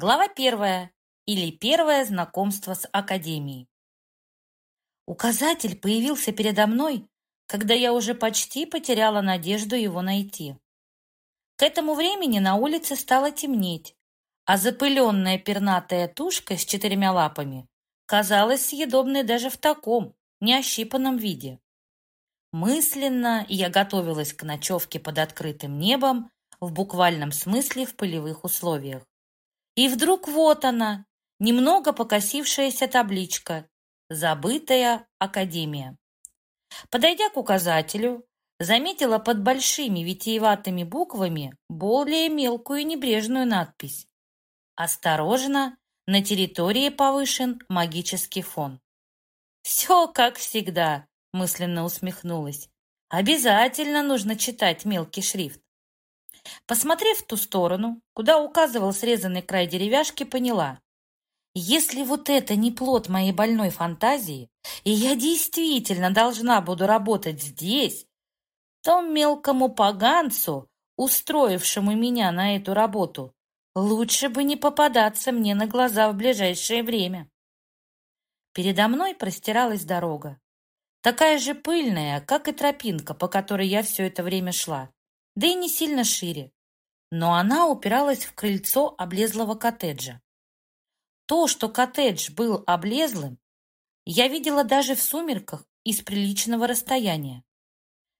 Глава первая или первое знакомство с Академией. Указатель появился передо мной, когда я уже почти потеряла надежду его найти. К этому времени на улице стало темнеть, а запыленная пернатая тушка с четырьмя лапами казалась съедобной даже в таком, неощипанном виде. Мысленно я готовилась к ночевке под открытым небом, в буквальном смысле в полевых условиях. И вдруг вот она, немного покосившаяся табличка «Забытая академия». Подойдя к указателю, заметила под большими витиеватыми буквами более мелкую небрежную надпись Осторожно, на территории повышен магический фон. Все как всегда, мысленно усмехнулась. Обязательно нужно читать мелкий шрифт. Посмотрев в ту сторону, куда указывал срезанный край деревяшки, поняла. Если вот это не плод моей больной фантазии, и я действительно должна буду работать здесь, то мелкому поганцу, устроившему меня на эту работу, Лучше бы не попадаться мне на глаза в ближайшее время. Передо мной простиралась дорога. Такая же пыльная, как и тропинка, по которой я все это время шла. Да и не сильно шире. Но она упиралась в крыльцо облезлого коттеджа. То, что коттедж был облезлым, я видела даже в сумерках из приличного расстояния.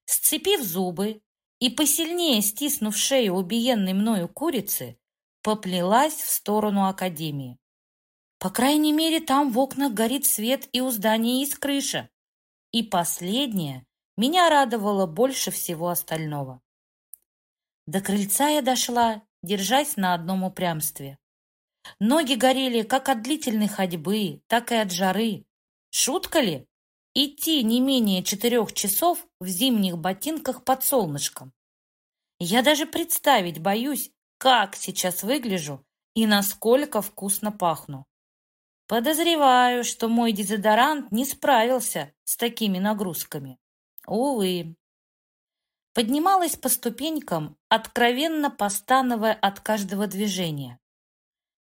Сцепив зубы и посильнее стиснув шею убиенной мною курицы, поплелась в сторону академии. По крайней мере, там в окнах горит свет и у здания есть крыша. И последнее меня радовало больше всего остального. До крыльца я дошла, держась на одном упрямстве. Ноги горели как от длительной ходьбы, так и от жары. Шутка ли? Идти не менее четырех часов в зимних ботинках под солнышком. Я даже представить боюсь, как сейчас выгляжу и насколько вкусно пахну. Подозреваю, что мой дезодорант не справился с такими нагрузками. Увы. Поднималась по ступенькам, откровенно постановая от каждого движения.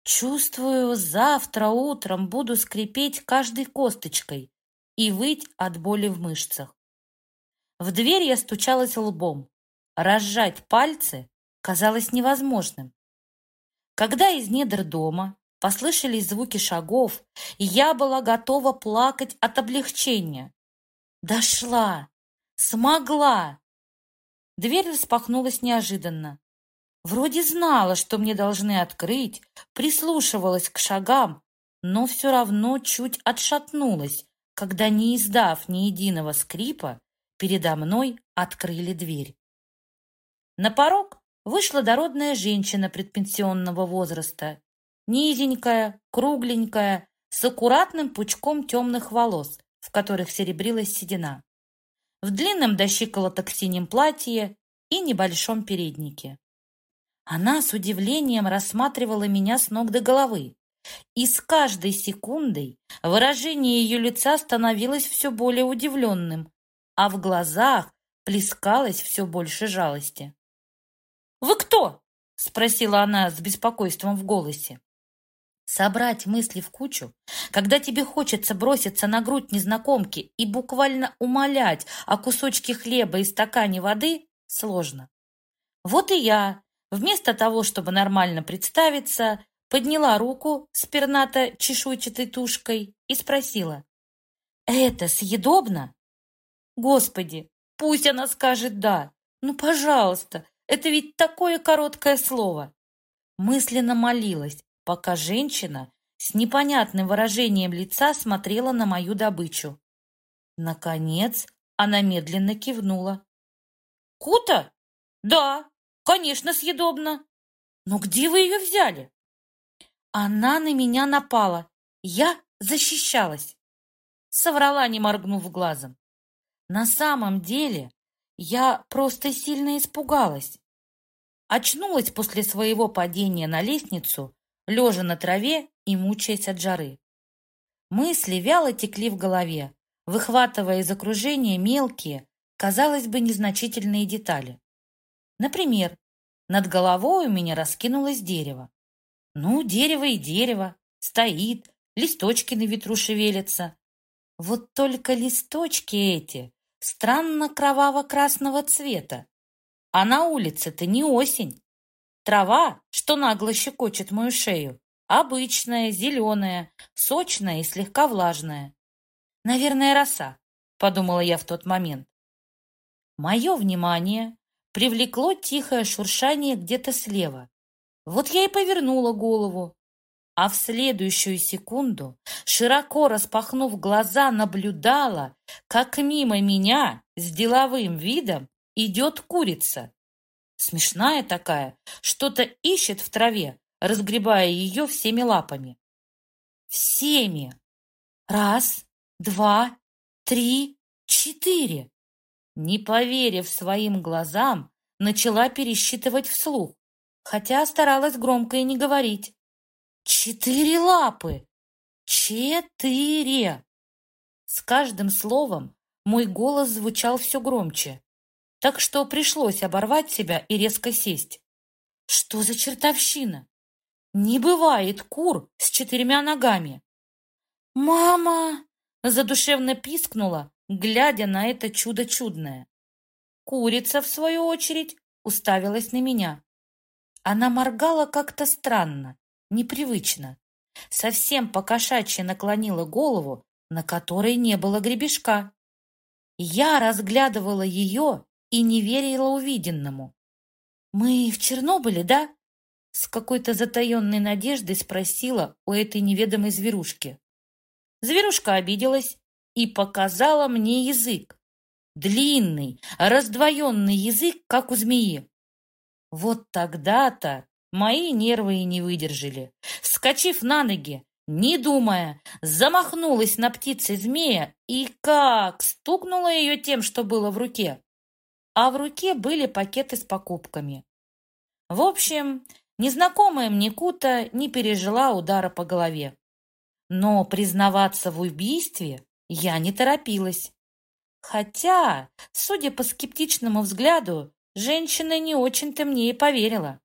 Чувствую, завтра утром буду скрипеть каждой косточкой и выть от боли в мышцах. В дверь я стучалась лбом. Разжать пальцы казалось невозможным. Когда из недр дома послышались звуки шагов, я была готова плакать от облегчения. Дошла! Смогла! Дверь распахнулась неожиданно. Вроде знала, что мне должны открыть, прислушивалась к шагам, но все равно чуть отшатнулась, когда, не издав ни единого скрипа, передо мной открыли дверь. На порог вышла дородная женщина предпенсионного возраста, низенькая, кругленькая, с аккуратным пучком темных волос, в которых серебрилась седина, в длинном до щиколоток синем платье и небольшом переднике. Она с удивлением рассматривала меня с ног до головы, и с каждой секундой выражение ее лица становилось все более удивленным, а в глазах плескалось все больше жалости. «Вы кто?» — спросила она с беспокойством в голосе. Собрать мысли в кучу, когда тебе хочется броситься на грудь незнакомки и буквально умолять о кусочке хлеба и стакане воды, сложно. Вот и я, вместо того, чтобы нормально представиться, подняла руку с пернато-чешуйчатой тушкой и спросила. «Это съедобно?» «Господи, пусть она скажет «да». Ну, пожалуйста, это ведь такое короткое слово. Мысленно молилась, пока женщина с непонятным выражением лица смотрела на мою добычу. Наконец она медленно кивнула. «Кута? Да, конечно, съедобно. Но где вы ее взяли?» Она на меня напала. Я защищалась. Соврала, не моргнув глазом. На самом деле я просто сильно испугалась. Очнулась после своего падения на лестницу, лежа на траве и мучаясь от жары. Мысли вяло текли в голове, выхватывая из окружения мелкие, казалось бы, незначительные детали. Например, над головой у меня раскинулось дерево. Ну, дерево и дерево. Стоит, листочки на ветру шевелятся. Вот только листочки эти странно кроваво-красного цвета. А на улице-то не осень. Трава, что нагло щекочет мою шею, обычная, зеленая, сочная и слегка влажная. Наверное, роса, подумала я в тот момент. Мое внимание привлекло тихое шуршание где-то слева. Вот я и повернула голову, а в следующую секунду, широко распахнув глаза, наблюдала, как мимо меня с деловым видом идет курица. Смешная такая, что-то ищет в траве, разгребая ее всеми лапами. Всеми. Раз, два, три, четыре. Не поверив своим глазам, начала пересчитывать вслух, хотя старалась громко и не говорить. Четыре лапы! Четыре! С каждым словом мой голос звучал все громче, так что пришлось оборвать себя и резко сесть. Что за чертовщина? Не бывает кур с четырьмя ногами. «Мама!» — задушевно пискнула, глядя на это чудо чудное. Курица, в свою очередь, уставилась на меня. Она моргала как-то странно, непривычно. Совсем покошачьи наклонила голову, на которой не было гребешка. Я разглядывала ее и не верила увиденному. «Мы в Чернобыле, да?» С какой-то затаенной надеждой спросила у этой неведомой зверушки. Зверушка обиделась и показала мне язык. Длинный, раздвоенный язык, как у змеи. Вот тогда-то мои нервы и не выдержали. Вскочив на ноги, не думая, замахнулась на птице змея и как стукнула ее тем, что было в руке. А в руке были пакеты с покупками. В общем, незнакомая мне Кута не пережила удара по голове. Но признаваться в убийстве я не торопилась. Хотя, судя по скептичному взгляду, женщина не очень-то мне и поверила.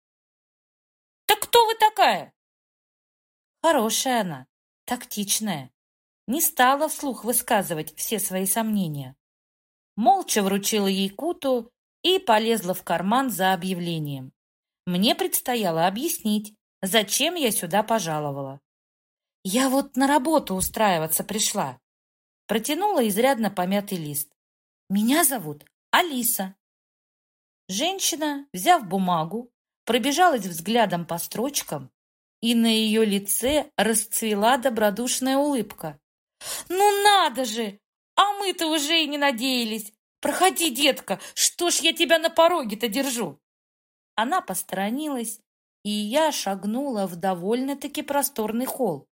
«Так кто вы такая?» Хорошая она, тактичная. Не стала вслух высказывать все свои сомнения. Молча вручила ей куту и полезла в карман за объявлением. Мне предстояло объяснить, зачем я сюда пожаловала. Я вот на работу устраиваться пришла. Протянула изрядно помятый лист. Меня зовут Алиса. Женщина, взяв бумагу, пробежалась взглядом по строчкам, и на ее лице расцвела добродушная улыбка. «Ну надо же! А мы-то уже и не надеялись! Проходи, детка, что ж я тебя на пороге-то держу?» Она посторонилась, и я шагнула в довольно-таки просторный холл.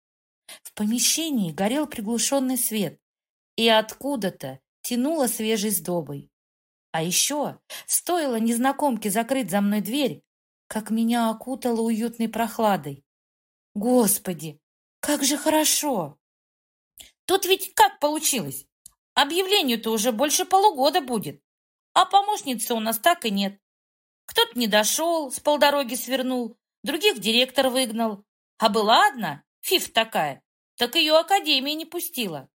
В помещении горел приглушенный свет, и откуда-то тянуло свежей сдобой. А еще, стоило незнакомке закрыть за мной дверь, как меня окутало уютной прохладой. Господи, как же хорошо! Тут ведь как получилось? Объявлению-то уже больше полугода будет, а помощницы у нас так и нет. Кто-то не дошел, с полдороги свернул, других директор выгнал, а была одна, Фиф такая, так ее академия не пустила.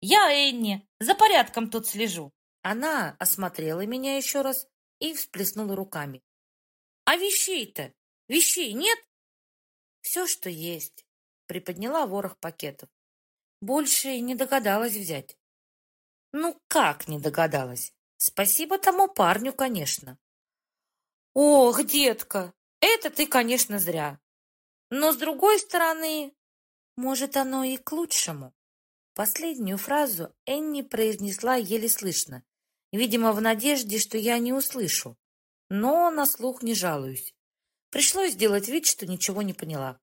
Я, Энни, за порядком тут слежу. Она осмотрела меня еще раз и всплеснула руками. А вещей-то? Вещей нет? Все, что есть. Приподняла ворох пакетов. Больше не догадалась взять. Ну, как не догадалась? Спасибо тому парню, конечно. Ох, детка, это ты, конечно, зря. Но, с другой стороны, может, оно и к лучшему. Последнюю фразу Энни произнесла еле слышно, видимо, в надежде, что я не услышу. Но на слух не жалуюсь. Пришлось сделать вид, что ничего не поняла.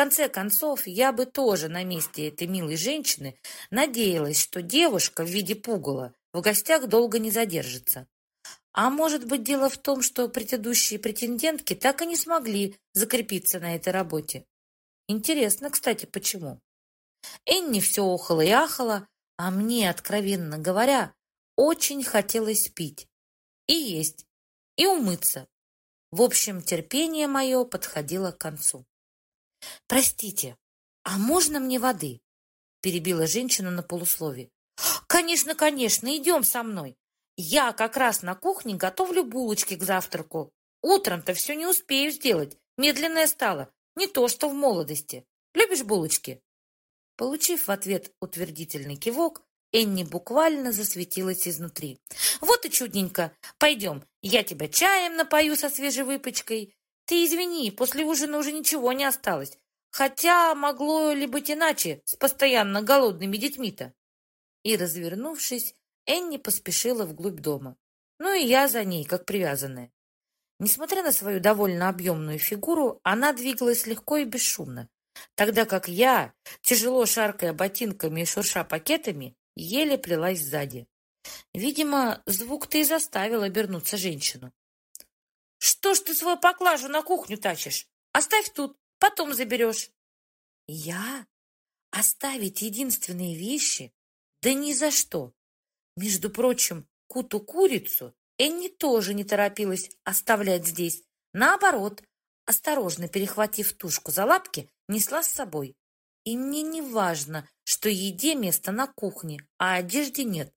Конце концов, я бы тоже на месте этой милой женщины надеялась, что девушка в виде пугала в гостях долго не задержится. А может быть, дело в том, что предыдущие претендентки так и не смогли закрепиться на этой работе. Интересно, кстати, почему? Энни все охала и ахала, а мне, откровенно говоря, очень хотелось пить и есть, и умыться. В общем, терпение мое подходило к концу. «Простите, а можно мне воды?» перебила женщина на полуслове. «Конечно, конечно, идем со мной. Я как раз на кухне готовлю булочки к завтраку. Утром-то все не успею сделать. Медленная стала. Не то, что в молодости. Любишь булочки?» Получив в ответ утвердительный кивок, Энни буквально засветилась изнутри. «Вот и чудненько. Пойдем, я тебя чаем напою со свежей выпечкой. Ты извини, после ужина уже ничего не осталось. Хотя могло ли быть иначе с постоянно голодными детьми-то?» И, развернувшись, Энни поспешила вглубь дома. Ну и я за ней, как привязанная. Несмотря на свою довольно объемную фигуру, она двигалась легко и бесшумно, тогда как я, тяжело шаркая ботинками и шурша пакетами, еле плелась сзади. Видимо, звук-то и заставил обернуться женщину. «Что ж ты свою поклажу на кухню тащишь? Оставь тут, потом заберешь». «Я? Оставить единственные вещи? Да ни за что!» Между прочим, куту-курицу Энни тоже не торопилась оставлять здесь. Наоборот, осторожно перехватив тушку за лапки, несла с собой. И мне не важно, что еде место на кухне, а одежде нет.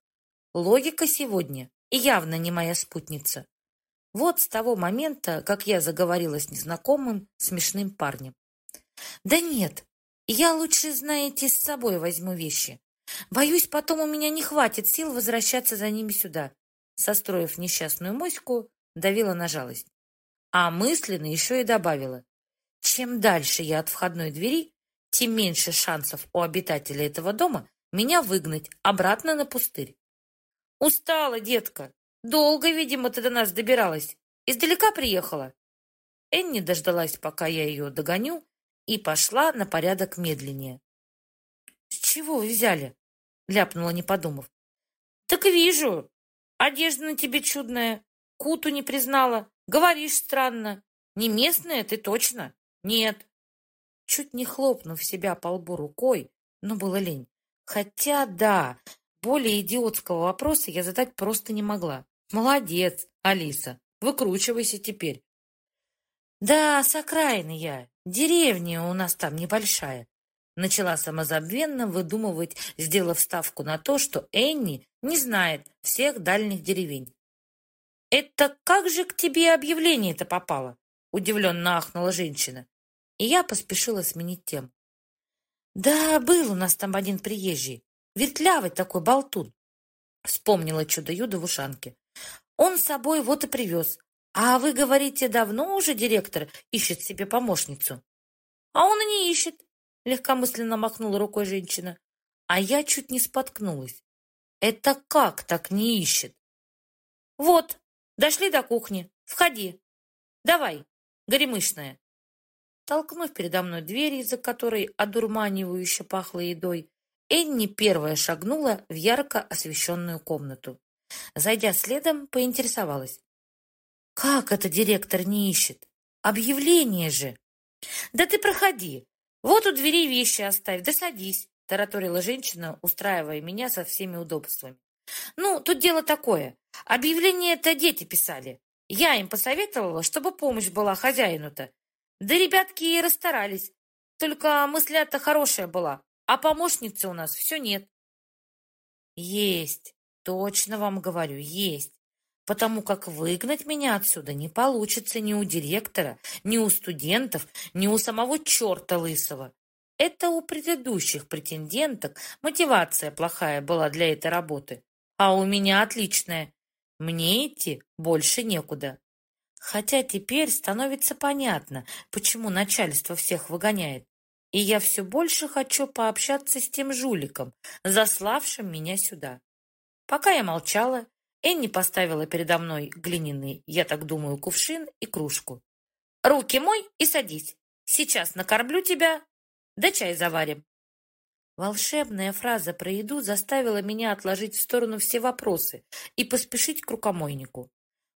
Логика сегодня явно не моя спутница. Вот с того момента, как я заговорила с незнакомым, смешным парнем. Да нет, я лучше, знаете, с собой возьму вещи. Боюсь, потом у меня не хватит сил возвращаться за ними сюда. Состроив несчастную моську, давила на жалость. А мысленно еще и добавила. Чем дальше я от входной двери, тем меньше шансов у обитателей этого дома меня выгнать обратно на пустырь. Устала, детка. Долго, видимо, ты до нас добиралась. Издалека приехала. Энни дождалась, пока я ее догоню, и пошла на порядок медленнее. «С чего вы взяли?» — ляпнула, не подумав. «Так вижу. Одежда на тебе чудная. Куту не признала. Говоришь странно. Не местная ты точно? Нет чуть не хлопнув себя по лбу рукой, но было лень. Хотя, да, более идиотского вопроса я задать просто не могла. Молодец, Алиса, выкручивайся теперь. Да, с окраины я, деревня у нас там небольшая. Начала самозабвенно выдумывать, сделав ставку на то, что Энни не знает всех дальних деревень. «Это как же к тебе объявление-то попало?» Удивленно ахнула женщина и я поспешила сменить тему. «Да, был у нас там один приезжий, вертлявый такой болтун», вспомнила чудо-юдо в ушанке. «Он с собой вот и привез. А вы, говорите, давно уже директор ищет себе помощницу?» «А он и не ищет», легкомысленно махнула рукой женщина. А я чуть не споткнулась. «Это как так не ищет?» «Вот, дошли до кухни. Входи. Давай, горемышная». Толкнув передо мной дверь, из-за которой одурманивающе пахло едой, Энни первая шагнула в ярко освещенную комнату. Зайдя следом, поинтересовалась. «Как это директор не ищет? Объявление же!» «Да ты проходи. Вот у двери вещи оставь, да садись», тараторила женщина, устраивая меня со всеми удобствами. «Ну, тут дело такое. Объявление это дети писали. Я им посоветовала, чтобы помощь была хозяину-то. Да ребятки и расстарались. Только мысля-то хорошая была, а помощницы у нас все нет. Есть, точно вам говорю, есть. Потому как выгнать меня отсюда не получится ни у директора, ни у студентов, ни у самого черта лысого. Это у предыдущих претенденток мотивация плохая была для этой работы, а у меня отличная. Мне идти больше некуда. Хотя теперь становится понятно, почему начальство всех выгоняет. И я все больше хочу пообщаться с тем жуликом, заславшим меня сюда. Пока я молчала, Энни поставила передо мной глиняный, я так думаю, кувшин и кружку. «Руки мой и садись. Сейчас накормлю тебя, да чай заварим». Волшебная фраза про еду заставила меня отложить в сторону все вопросы и поспешить к рукомойнику.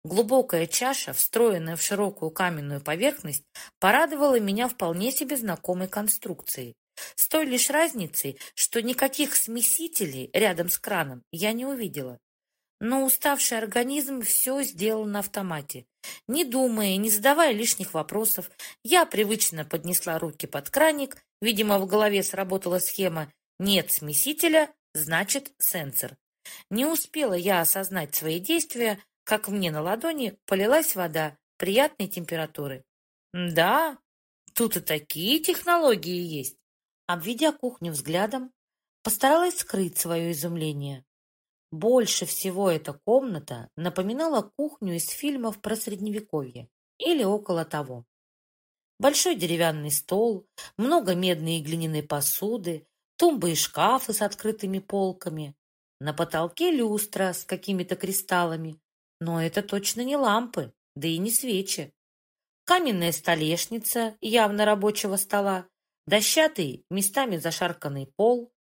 Глубокая чаша, встроенная в широкую каменную поверхность, порадовала меня вполне себе знакомой конструкцией. С той лишь разницей, что никаких смесителей рядом с краном я не увидела. Но уставший организм все сделал на автомате, Не думая, не задавая лишних вопросов, я привычно поднесла руки под краник. Видимо, в голове сработала схема «нет смесителя, значит сенсор». Не успела я осознать свои действия, как мне на ладони полилась вода приятной температуры. Да, тут и такие технологии есть. Обведя кухню взглядом, постаралась скрыть свое изумление. Больше всего эта комната напоминала кухню из фильмов про Средневековье или около того. Большой деревянный стол, много медной и глиняной посуды, тумбы и шкафы с открытыми полками. На потолке люстра с какими-то кристаллами. Но это точно не лампы, да и не свечи. Каменная столешница явно рабочего стола, дощатый, местами зашарканный пол.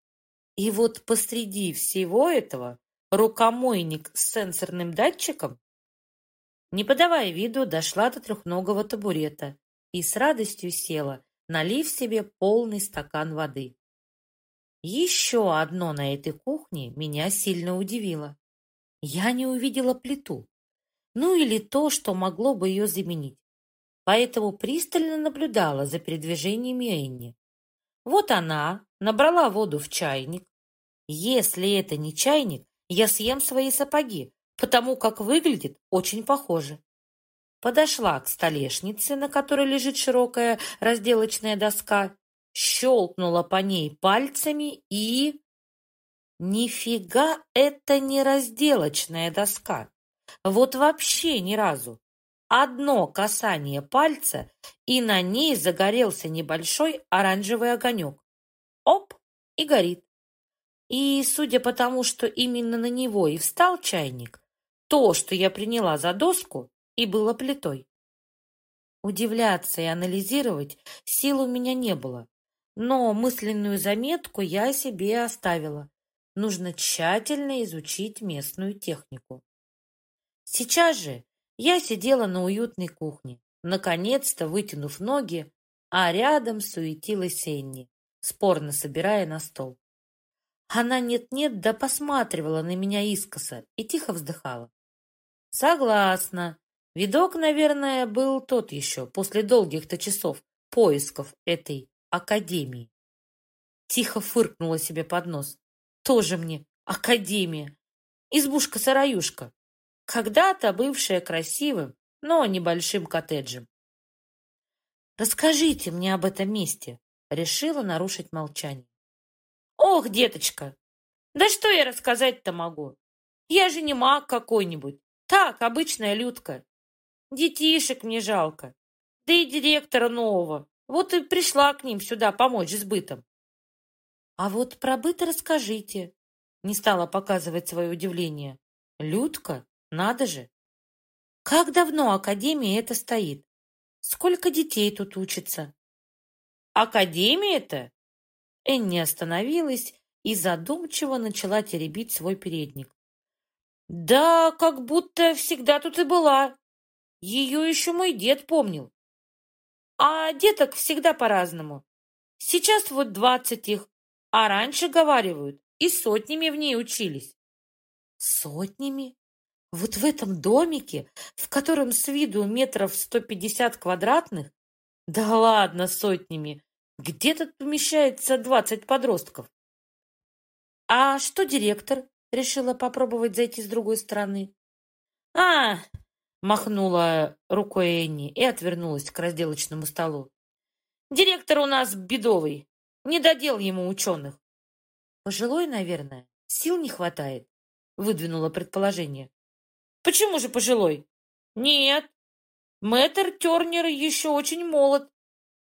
И вот посреди всего этого рукомойник с сенсорным датчиком? Не подавая виду, дошла до трехногого табурета и с радостью села, налив себе полный стакан воды. Еще одно на этой кухне меня сильно удивило. Я не увидела плиту, ну или то, что могло бы ее заменить. Поэтому пристально наблюдала за передвижениями Энни. Вот она набрала воду в чайник. Если это не чайник, я съем свои сапоги, потому как выглядит очень похоже. Подошла к столешнице, на которой лежит широкая разделочная доска, щелкнула по ней пальцами и... Нифига это не разделочная доска. Вот вообще ни разу. Одно касание пальца, и на ней загорелся небольшой оранжевый огонек. Оп, и горит. И, судя по тому, что именно на него и встал чайник, то, что я приняла за доску, и было плитой. Удивляться и анализировать сил у меня не было, но мысленную заметку я себе оставила. Нужно тщательно изучить местную технику. Сейчас же я сидела на уютной кухне, наконец-то вытянув ноги, а рядом суетилась Энни, спорно собирая на стол. Она нет-нет да посматривала на меня искоса и тихо вздыхала. Согласна. Видок, наверное, был тот еще, после долгих-то часов поисков этой академии. Тихо фыркнула себе под нос. Тоже мне академия. Избушка-сараюшка. Когда-то бывшая красивым, но небольшим коттеджем. «Расскажите мне об этом месте», — решила нарушить молчание. Ох, деточка, да что я рассказать-то могу? Я же не маг какой-нибудь. Так, обычная Людка. Детишек мне жалко. Да и директора нового. Вот и пришла к ним сюда помочь с бытом. А вот про быт расскажите. Не стала показывать свое удивление. Людка? Надо же. Как давно Академия это стоит? Сколько детей тут учится? Академия-то? Энни остановилась и задумчиво начала теребить свой передник. «Да, как будто всегда тут и была. Ее еще мой дед помнил. А деток всегда по-разному. Сейчас вот двадцать их, а раньше, говаривают, и сотнями в ней учились». «Сотнями? Вот в этом домике, в котором с виду метров сто пятьдесят квадратных? Да ладно, сотнями. Где тут помещается двадцать подростков? А что директор? Решила попробовать зайти с другой стороны. А, махнула рукой Энни и отвернулась к разделочному столу. Директор у нас бедовый. Не додел ему ученых. Пожилой, наверное. Сил не хватает, выдвинула предположение. Почему же пожилой? Нет. Мэтр Тернер еще очень молод.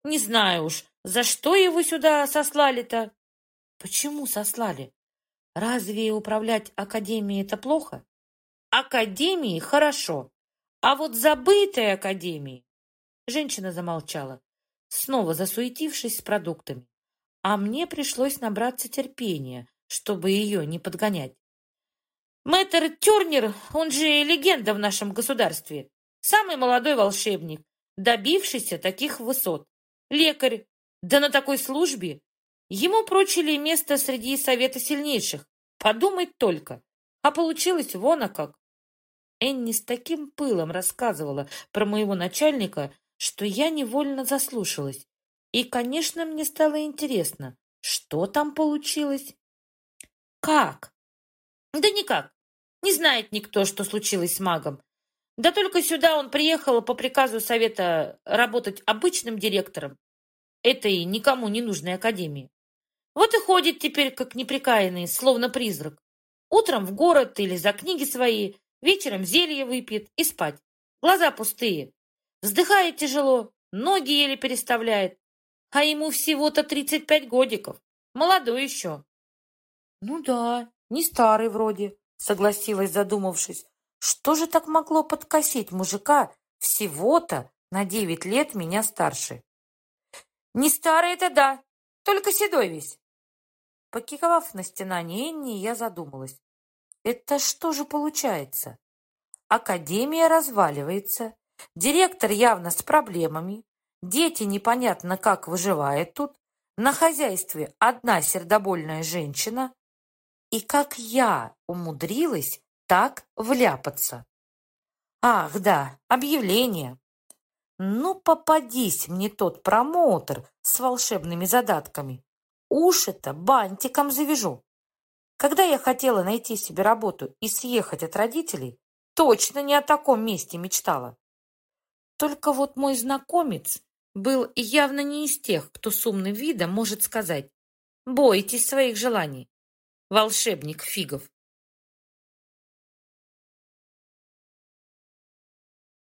Не знаю уж, за что его сюда сослали-то? Почему сослали? Разве управлять академией это плохо? Академии хорошо, а вот забытой академии... Женщина замолчала, снова засуетившись с продуктами. А мне пришлось набраться терпения, чтобы ее не подгонять. Мэтр Тернер, он же легенда в нашем государстве. Самый молодой волшебник, добившийся таких высот. Лекарь, да на такой службе ему прочили место среди совета сильнейших. Подумать только. А получилось вон как. Энни с таким пылом рассказывала про моего начальника, что я невольно заслушалась. И, конечно, мне стало интересно, что там получилось. Как? Да никак. Не знает никто, что случилось с магом. Да только сюда он приехал по приказу совета работать обычным директором этой никому не нужной академии. Вот и ходит теперь, как неприкаянный, словно призрак. Утром в город или за книги свои, вечером зелье выпьет и спать. Глаза пустые. Вздыхает тяжело, ноги еле переставляет. А ему всего-то 35 годиков. Молодой еще. Ну да, не старый вроде, согласилась, задумавшись. Что же так могло подкосить мужика всего-то на девять лет меня старше? Не старый это да, только седой весь. Покиковав на стенание Энни, я задумалась. Это что же получается? Академия разваливается, директор явно с проблемами, дети непонятно как выживают тут, на хозяйстве одна сердобольная женщина. И как я умудрилась так вляпаться? Ах, да, объявление. Ну, попадись мне тот промоутер с волшебными задатками. Уши-то бантиком завяжу. Когда я хотела найти себе работу и съехать от родителей, точно не о таком месте мечтала. Только вот мой знакомец был явно не из тех, кто с умным видом может сказать «Бойтесь своих желаний, волшебник фигов».